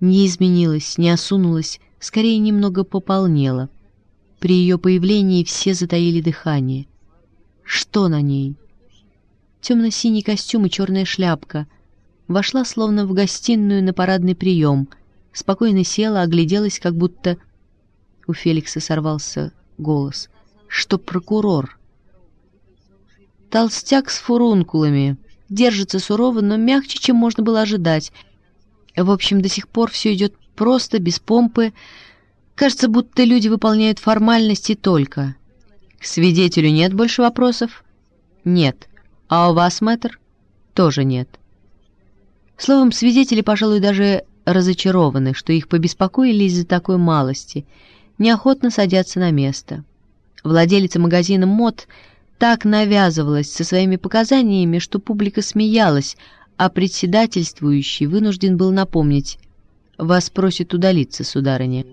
Не изменилась, не осунулась, скорее немного пополнела — при ее появлении все затаили дыхание. Что на ней? Темно-синий костюм и черная шляпка. Вошла словно в гостиную на парадный прием. Спокойно села, огляделась, как будто... У Феликса сорвался голос. Что прокурор? Толстяк с фурункулами. Держится сурово, но мягче, чем можно было ожидать. В общем, до сих пор все идет просто, без помпы, Кажется, будто люди выполняют формальности только. К свидетелю нет больше вопросов? Нет. А у вас, мэтр? Тоже нет. Словом, свидетели, пожалуй, даже разочарованы, что их побеспокоили из-за такой малости, неохотно садятся на место. Владелица магазина «Мод» так навязывалась со своими показаниями, что публика смеялась, а председательствующий вынужден был напомнить «Вас просит удалиться, сударыня».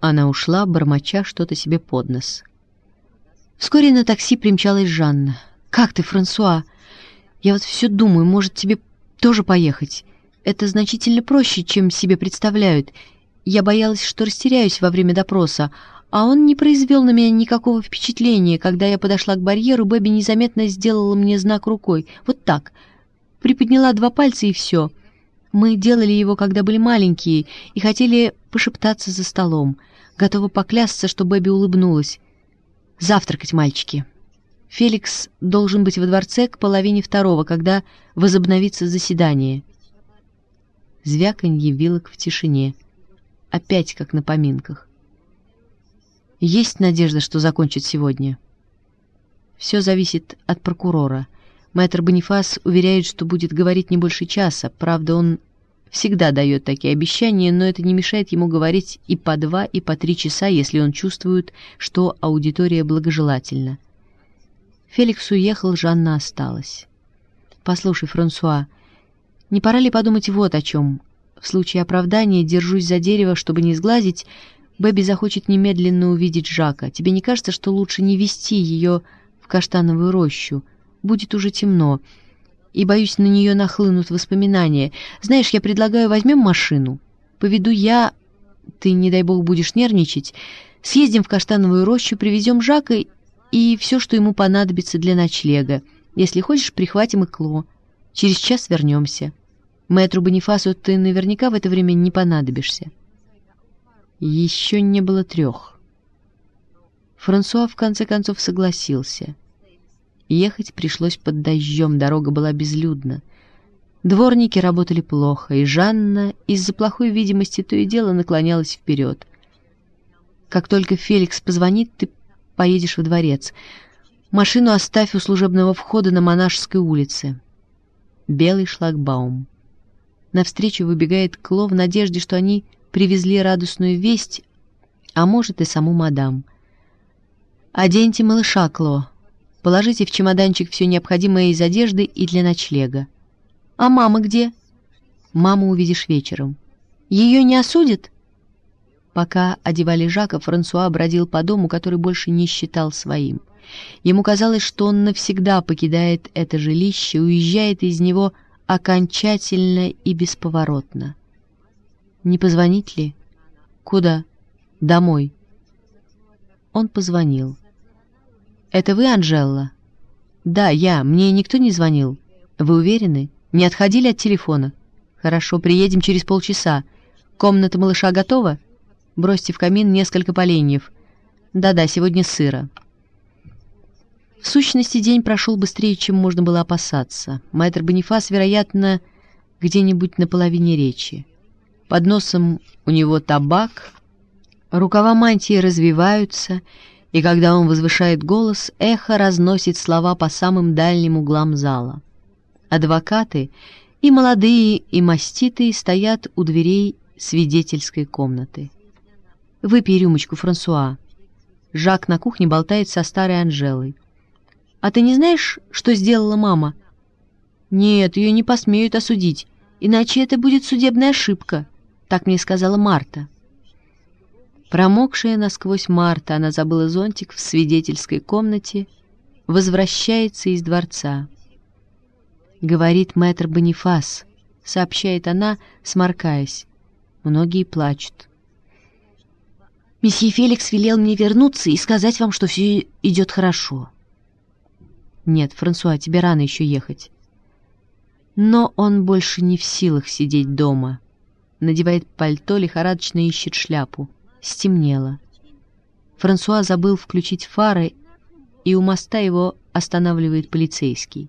Она ушла, бормоча что-то себе под нос. Вскоре на такси примчалась Жанна. «Как ты, Франсуа? Я вот все думаю, может, тебе тоже поехать? Это значительно проще, чем себе представляют. Я боялась, что растеряюсь во время допроса, а он не произвел на меня никакого впечатления. Когда я подошла к барьеру, Бэби незаметно сделала мне знак рукой. Вот так. Приподняла два пальца и все. Мы делали его, когда были маленькие, и хотели пошептаться за столом. Готова поклясться, что Бэби улыбнулась. «Завтракать, мальчики!» Феликс должен быть во дворце к половине второго, когда возобновится заседание. Звяканье вилок в тишине. Опять как на поминках. Есть надежда, что закончит сегодня. Все зависит от прокурора. Мэтр Бонифас уверяет, что будет говорить не больше часа. Правда, он всегда дает такие обещания, но это не мешает ему говорить и по два, и по три часа, если он чувствует, что аудитория благожелательна. Феликс уехал, Жанна осталась. «Послушай, Франсуа, не пора ли подумать вот о чем? В случае оправдания держусь за дерево, чтобы не сглазить. Бэби захочет немедленно увидеть Жака. Тебе не кажется, что лучше не вести ее в каштановую рощу? Будет уже темно. И, боюсь, на нее нахлынут воспоминания. Знаешь, я предлагаю, возьмем машину. Поведу я... Ты, не дай бог, будешь нервничать. Съездим в каштановую рощу, привезем Жака и все, что ему понадобится для ночлега. Если хочешь, прихватим и Кло. Через час вернемся. Мэтру Бонифасу ты наверняка в это время не понадобишься. Еще не было трех. Франсуа в конце концов согласился. Ехать пришлось под дождем, дорога была безлюдна. Дворники работали плохо, и Жанна из-за плохой видимости то и дело наклонялась вперед. Как только Феликс позвонит, ты поедешь во дворец. Машину оставь у служебного входа на Монашеской улице. Белый шлагбаум. Навстречу выбегает Кло в надежде, что они привезли радостную весть, а может и саму мадам. «Оденьте малыша, Кло. Положите в чемоданчик все необходимое из одежды и для ночлега. А мама где?» «Маму увидишь вечером. Ее не осудят?» Пока одевали Жака, Франсуа бродил по дому, который больше не считал своим. Ему казалось, что он навсегда покидает это жилище, уезжает из него окончательно и бесповоротно. Не позвонить ли? Куда? Домой. Он позвонил. «Это вы, Анжела?» «Да, я. Мне никто не звонил. Вы уверены? Не отходили от телефона?» «Хорошо, приедем через полчаса. Комната малыша готова?» Бросьте в камин несколько поленьев. Да-да, сегодня сыро. В сущности, день прошел быстрее, чем можно было опасаться. Мэтр Бонифас, вероятно, где-нибудь на половине речи. Под носом у него табак, рукава мантии развиваются, и когда он возвышает голос, эхо разносит слова по самым дальним углам зала. Адвокаты, и молодые, и маститые, стоят у дверей свидетельской комнаты. Выпей рюмочку, Франсуа. Жак на кухне болтает со старой Анжелой. А ты не знаешь, что сделала мама? Нет, ее не посмеют осудить, иначе это будет судебная ошибка, так мне сказала Марта. Промокшая насквозь Марта, она забыла зонтик в свидетельской комнате, возвращается из дворца. Говорит мэтр Бонифас, сообщает она, сморкаясь. Многие плачут. Месье Феликс велел мне вернуться и сказать вам, что все идет хорошо. Нет, Франсуа, тебе рано еще ехать. Но он больше не в силах сидеть дома. Надевает пальто, лихорадочно ищет шляпу. Стемнело. Франсуа забыл включить фары, и у моста его останавливает полицейский.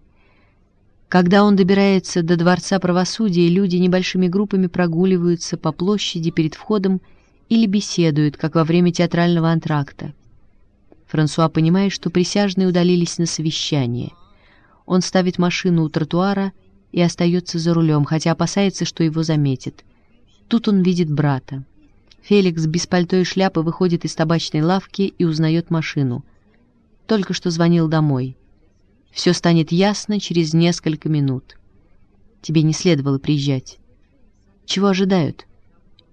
Когда он добирается до Дворца правосудия, люди небольшими группами прогуливаются по площади перед входом или беседуют, как во время театрального антракта. Франсуа понимает, что присяжные удалились на совещание. Он ставит машину у тротуара и остается за рулем, хотя опасается, что его заметят. Тут он видит брата. Феликс без пальто и шляпы выходит из табачной лавки и узнает машину. Только что звонил домой. Все станет ясно через несколько минут. Тебе не следовало приезжать. Чего ожидают?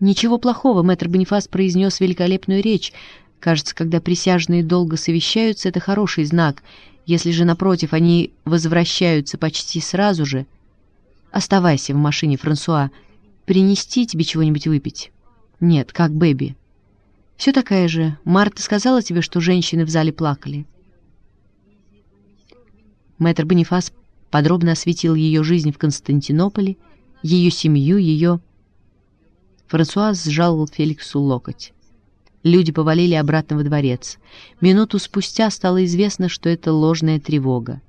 Ничего плохого, мэтр Бонифас произнес великолепную речь. Кажется, когда присяжные долго совещаются, это хороший знак. Если же, напротив, они возвращаются почти сразу же... Оставайся в машине, Франсуа. Принести тебе чего-нибудь выпить? Нет, как Бэби. Все такая же. Марта сказала тебе, что женщины в зале плакали. Мэтр Бонифас подробно осветил ее жизнь в Константинополе, ее семью, ее... Франсуаз сжал Феликсу локоть. Люди повалили обратно во дворец. Минуту спустя стало известно, что это ложная тревога.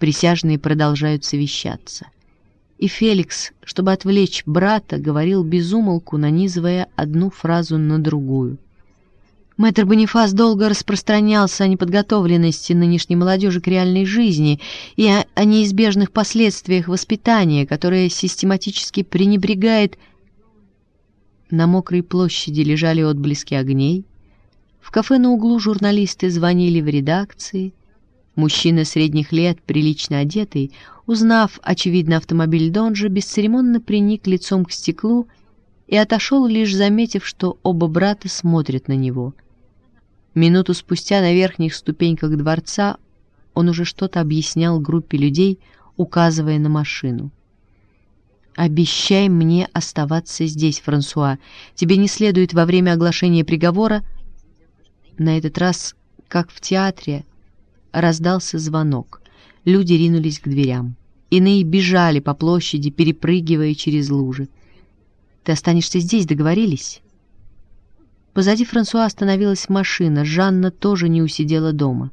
Присяжные продолжают совещаться. И Феликс, чтобы отвлечь брата, говорил безумолку, нанизывая одну фразу на другую. Мэтр Бонифас долго распространялся о неподготовленности нынешней молодежи к реальной жизни и о, о неизбежных последствиях воспитания, которое систематически пренебрегает на мокрой площади лежали отблески огней. В кафе на углу журналисты звонили в редакции. Мужчина средних лет, прилично одетый, узнав, очевидно, автомобиль Донжа, бесцеремонно приник лицом к стеклу и отошел, лишь заметив, что оба брата смотрят на него. Минуту спустя на верхних ступеньках дворца он уже что-то объяснял группе людей, указывая на машину. «Обещай мне оставаться здесь, Франсуа. Тебе не следует во время оглашения приговора...» На этот раз, как в театре, раздался звонок. Люди ринулись к дверям. Иные бежали по площади, перепрыгивая через лужи. «Ты останешься здесь, договорились?» Позади Франсуа остановилась машина. Жанна тоже не усидела дома.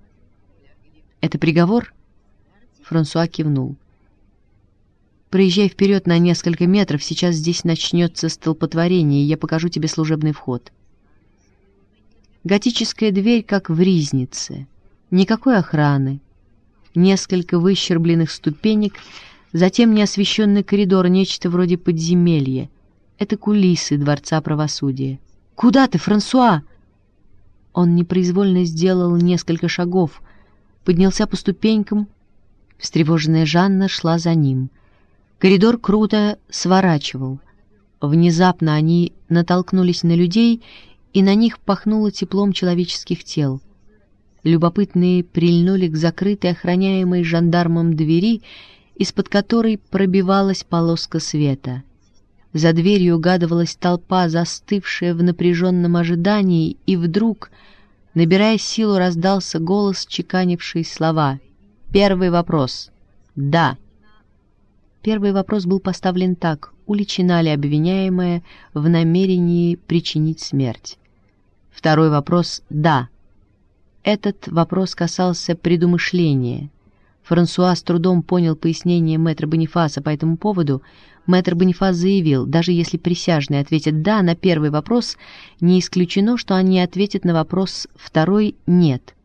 «Это приговор?» Франсуа кивнул. Проезжай вперед на несколько метров, сейчас здесь начнется столпотворение, и я покажу тебе служебный вход. Готическая дверь, как в ризнице. Никакой охраны. Несколько выщербленных ступенек, затем неосвещенный коридор, нечто вроде подземелья. Это кулисы Дворца Правосудия. «Куда ты, Франсуа?» Он непроизвольно сделал несколько шагов, поднялся по ступенькам. Встревоженная Жанна шла за ним — Коридор круто сворачивал. Внезапно они натолкнулись на людей, и на них пахнуло теплом человеческих тел. Любопытные прильнули к закрытой, охраняемой жандармом двери, из-под которой пробивалась полоска света. За дверью угадывалась толпа, застывшая в напряженном ожидании, и вдруг, набирая силу, раздался голос, чеканивший слова. «Первый вопрос. Да». Первый вопрос был поставлен так, уличена ли обвиняемая в намерении причинить смерть. Второй вопрос «да». Этот вопрос касался предумышления. Франсуа с трудом понял пояснение мэтра Бонифаса по этому поводу. Мэтр Бонифас заявил, даже если присяжные ответят «да» на первый вопрос, не исключено, что они ответят на вопрос второй «нет».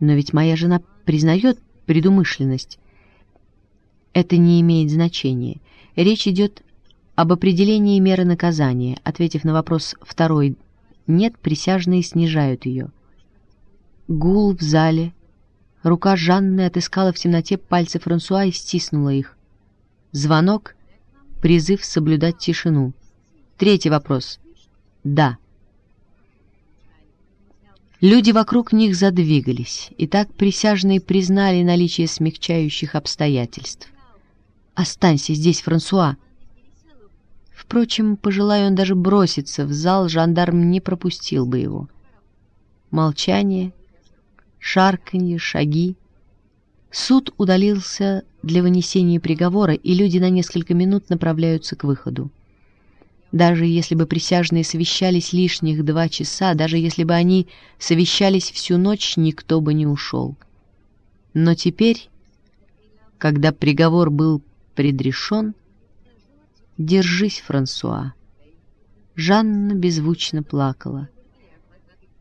Но ведь моя жена признает предумышленность. Это не имеет значения. Речь идет об определении меры наказания. Ответив на вопрос второй «нет», присяжные снижают ее. Гул в зале. Рука Жанны отыскала в темноте пальцы Франсуа и стиснула их. Звонок. Призыв соблюдать тишину. Третий вопрос. «Да». Люди вокруг них задвигались, и так присяжные признали наличие смягчающих обстоятельств. «Останься здесь, Франсуа!» Впрочем, пожелая он даже броситься в зал, жандарм не пропустил бы его. Молчание, шарканье, шаги. Суд удалился для вынесения приговора, и люди на несколько минут направляются к выходу. Даже если бы присяжные совещались лишних два часа, даже если бы они совещались всю ночь, никто бы не ушел. Но теперь, когда приговор был предрешен. Держись, Франсуа. Жанна беззвучно плакала.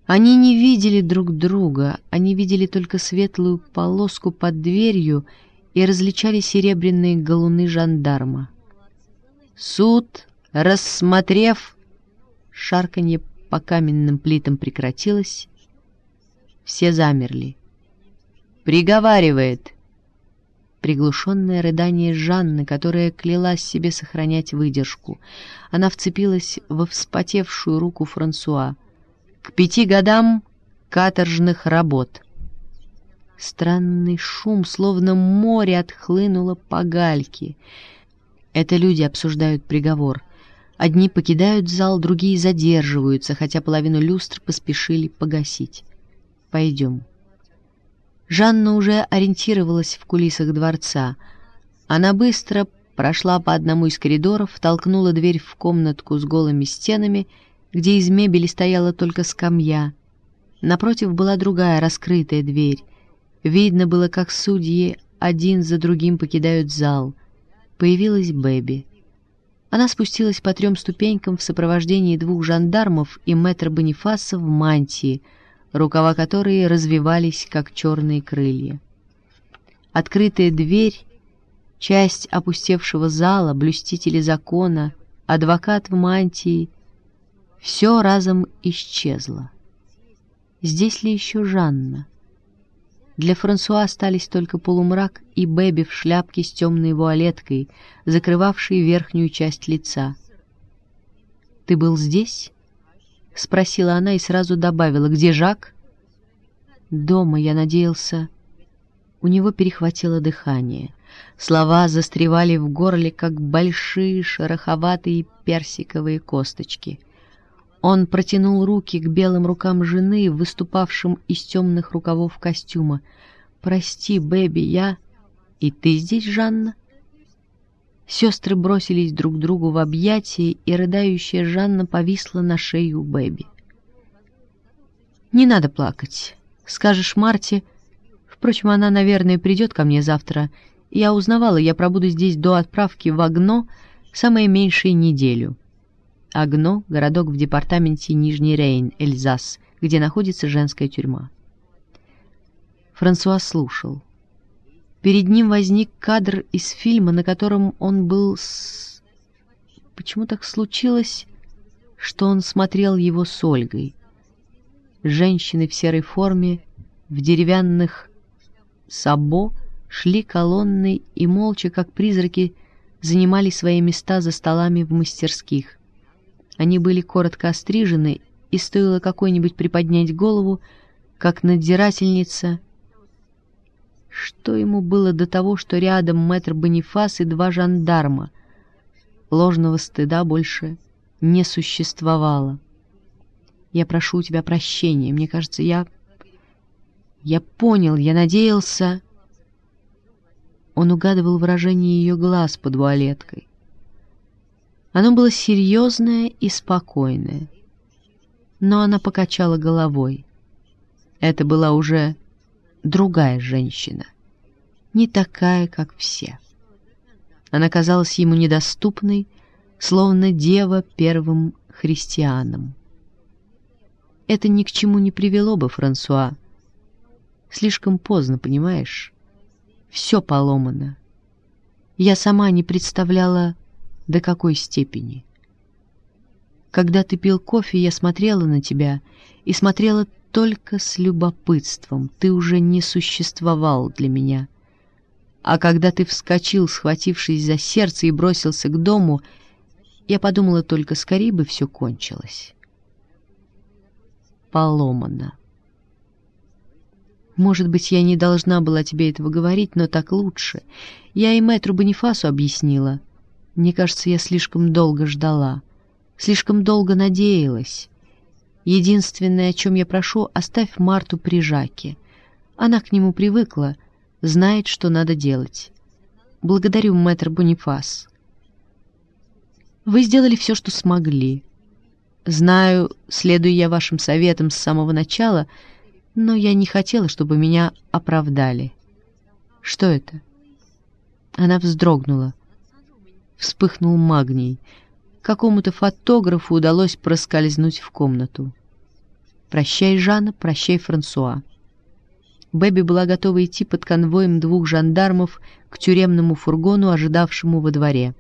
Они не видели друг друга, они видели только светлую полоску под дверью и различали серебряные галуны жандарма. Суд, рассмотрев шарканье по каменным плитам прекратилось. Все замерли. «Приговаривает!» Приглушенное рыдание Жанны, которая клялась себе сохранять выдержку. Она вцепилась во вспотевшую руку Франсуа. «К пяти годам каторжных работ!» Странный шум, словно море, отхлынуло по гальке. Это люди обсуждают приговор. Одни покидают зал, другие задерживаются, хотя половину люстр поспешили погасить. «Пойдем». Жанна уже ориентировалась в кулисах дворца. Она быстро прошла по одному из коридоров, толкнула дверь в комнатку с голыми стенами, где из мебели стояла только скамья. Напротив была другая раскрытая дверь. Видно было, как судьи один за другим покидают зал. Появилась Бэби. Она спустилась по трем ступенькам в сопровождении двух жандармов и мэтра Бонифаса в мантии, рукава которой развивались, как черные крылья. Открытая дверь, часть опустевшего зала, блюстители закона, адвокат в мантии — все разом исчезло. Здесь ли еще Жанна? Для Франсуа остались только полумрак и Бэби в шляпке с темной вуалеткой, закрывавшей верхнюю часть лица. «Ты был здесь?» — спросила она и сразу добавила. «Где Жак?» «Дома, я надеялся...» У него перехватило дыхание. Слова застревали в горле, как большие шероховатые персиковые косточки — он протянул руки к белым рукам жены, выступавшим из темных рукавов костюма. «Прости, Бэби, я...» «И ты здесь, Жанна?» Сестры бросились друг другу в объятия, и рыдающая Жанна повисла на шею Бэби. «Не надо плакать. Скажешь Марте... Впрочем, она, наверное, придет ко мне завтра. Я узнавала, я пробуду здесь до отправки в Агно самое меньшее неделю». Агно — городок в департаменте Нижний Рейн, Эльзас, где находится женская тюрьма. Франсуа слушал. Перед ним возник кадр из фильма, на котором он был с... Почему так случилось, что он смотрел его с Ольгой? Женщины в серой форме, в деревянных сабо, шли колонной и молча, как призраки, занимали свои места за столами в мастерских. Они были коротко острижены, и стоило какой-нибудь приподнять голову, как надзирательница. Что ему было до того, что рядом мэтр Бонифас и два жандарма? Ложного стыда больше не существовало. Я прошу у тебя прощения. Мне кажется, я... Я понял, я надеялся... Он угадывал выражение ее глаз под вуалеткой. Оно было серьезное и спокойное. Но она покачала головой. Это была уже другая женщина, не такая, как все. Она казалась ему недоступной, словно дева первым христианам. Это ни к чему не привело бы Франсуа. Слишком поздно, понимаешь? Все поломано. Я сама не представляла, до какой степени. Когда ты пил кофе, я смотрела на тебя и смотрела только с любопытством. Ты уже не существовал для меня. А когда ты вскочил, схватившись за сердце и бросился к дому, я подумала только, скорее бы все кончилось. Поломано. Может быть, я не должна была тебе этого говорить, но так лучше. Я и мэтру Бонифасу объяснила — мне кажется, я слишком долго ждала, слишком долго надеялась. Единственное, о чем я прошу, оставь Марту при Жаке. Она к нему привыкла, знает, что надо делать. Благодарю, мэтр Бонифас. Вы сделали все, что смогли. Знаю, следую я вашим советам с самого начала, но я не хотела, чтобы меня оправдали. Что это? Она вздрогнула вспыхнул магний. Какому-то фотографу удалось проскользнуть в комнату. «Прощай, Жанна, прощай, Франсуа». Бэби была готова идти под конвоем двух жандармов к тюремному фургону, ожидавшему во дворе.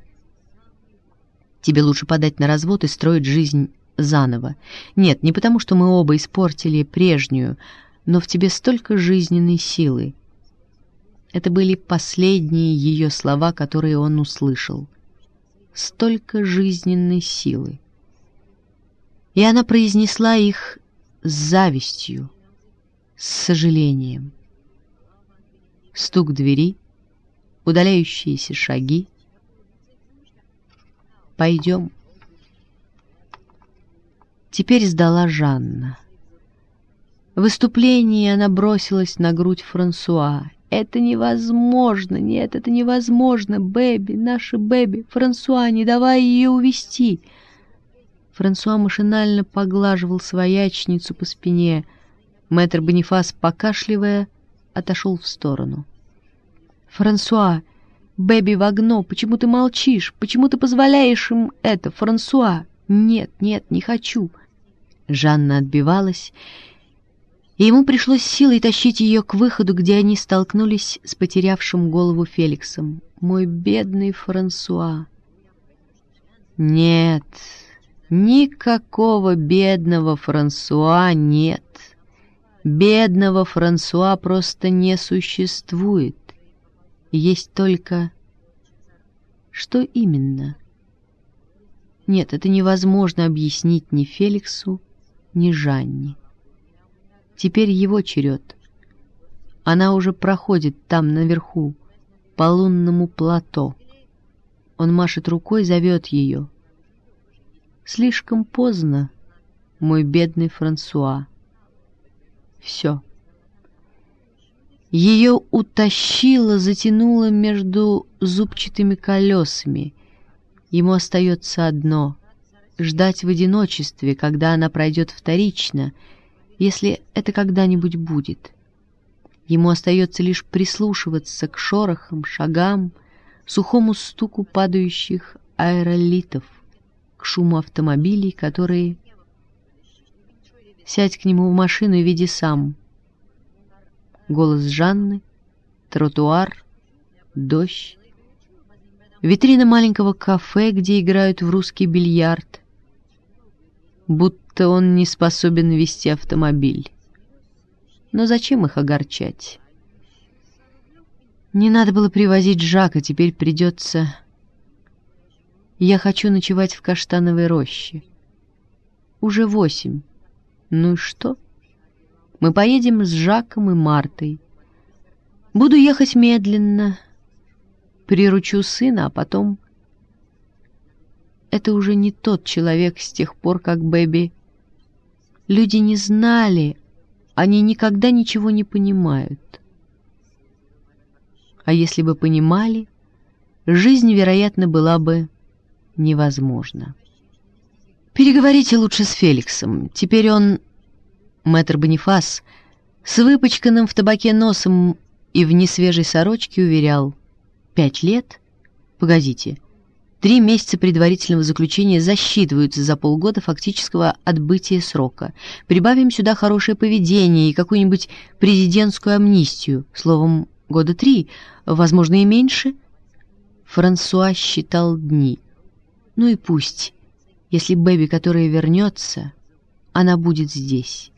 «Тебе лучше подать на развод и строить жизнь заново. Нет, не потому, что мы оба испортили прежнюю, но в тебе столько жизненной силы. Это были последние ее слова, которые он услышал. Столько жизненной силы. И она произнесла их с завистью, с сожалением. Стук двери, удаляющиеся шаги. «Пойдем». Теперь сдала Жанна. В выступлении она бросилась на грудь Франсуа. «Это невозможно! Нет, это невозможно! Бэби, наша Бэби! Франсуа, не давай ее увести!» Франсуа машинально поглаживал своячницу по спине. Мэтр Бонифас, покашливая, отошел в сторону. «Франсуа, Бэби в огно, почему ты молчишь? Почему ты позволяешь им это, Франсуа? Нет, нет, не хочу!» Жанна отбивалась, и ему пришлось силой тащить ее к выходу, где они столкнулись с потерявшим голову Феликсом. «Мой бедный Франсуа!» «Нет, никакого бедного Франсуа нет. Бедного Франсуа просто не существует. Есть только...» «Что именно?» Нет, это невозможно объяснить ни Феликсу, ни Жанне. Теперь его черед. Она уже проходит там, наверху, по лунному плато. Он машет рукой, зовет ее. Слишком поздно, мой бедный Франсуа. Все. Ее утащило, затянуло между зубчатыми колесами. Ему остается одно — ждать в одиночестве, когда она пройдет вторично — если это когда-нибудь будет. Ему остается лишь прислушиваться к шорохам, шагам, сухому стуку падающих аэролитов, к шуму автомобилей, которые... Сядь к нему в машину и веди сам. Голос Жанны, тротуар, дождь, витрина маленького кафе, где играют в русский бильярд, будто он не способен вести автомобиль. Но зачем их огорчать? Не надо было привозить Жака, теперь придется... Я хочу ночевать в каштановой роще. Уже восемь. Ну и что? Мы поедем с Жаком и Мартой. Буду ехать медленно, приручу сына, а потом это уже не тот человек с тех пор, как Бэби. Люди не знали, они никогда ничего не понимают. А если бы понимали, жизнь, вероятно, была бы невозможна. Переговорите лучше с Феликсом. Теперь он, мэтр Бонифас, с выпачканным в табаке носом и в несвежей сорочке уверял. Пять лет? Погодите, — Три месяца предварительного заключения засчитываются за полгода фактического отбытия срока. Прибавим сюда хорошее поведение и какую-нибудь президентскую амнистию. Словом, года три, возможно, и меньше. Франсуа считал дни. Ну и пусть. Если Бэби, которая вернется, она будет здесь.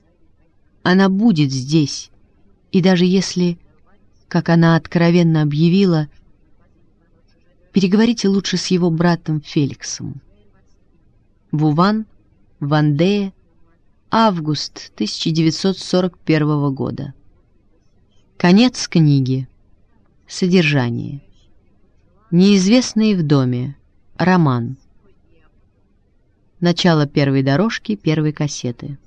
Она будет здесь. И даже если, как она откровенно объявила, Переговорите лучше с его братом Феликсом. Вуван, Вандея, август 1941 года. Конец книги. Содержание. Неизвестные в доме. Роман. Начало первой дорожки первой кассеты.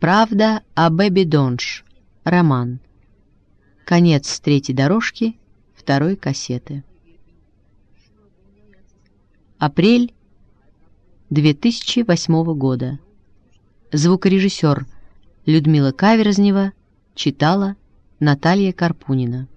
Правда о Бэби Донж. Роман. Конец третьей дорожки второй кассеты. Апрель 2008 года. Звукорежиссер Людмила Каверзнева читала Наталья Карпунина.